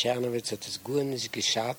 Tschernowitz hat es gut nicht geschaut,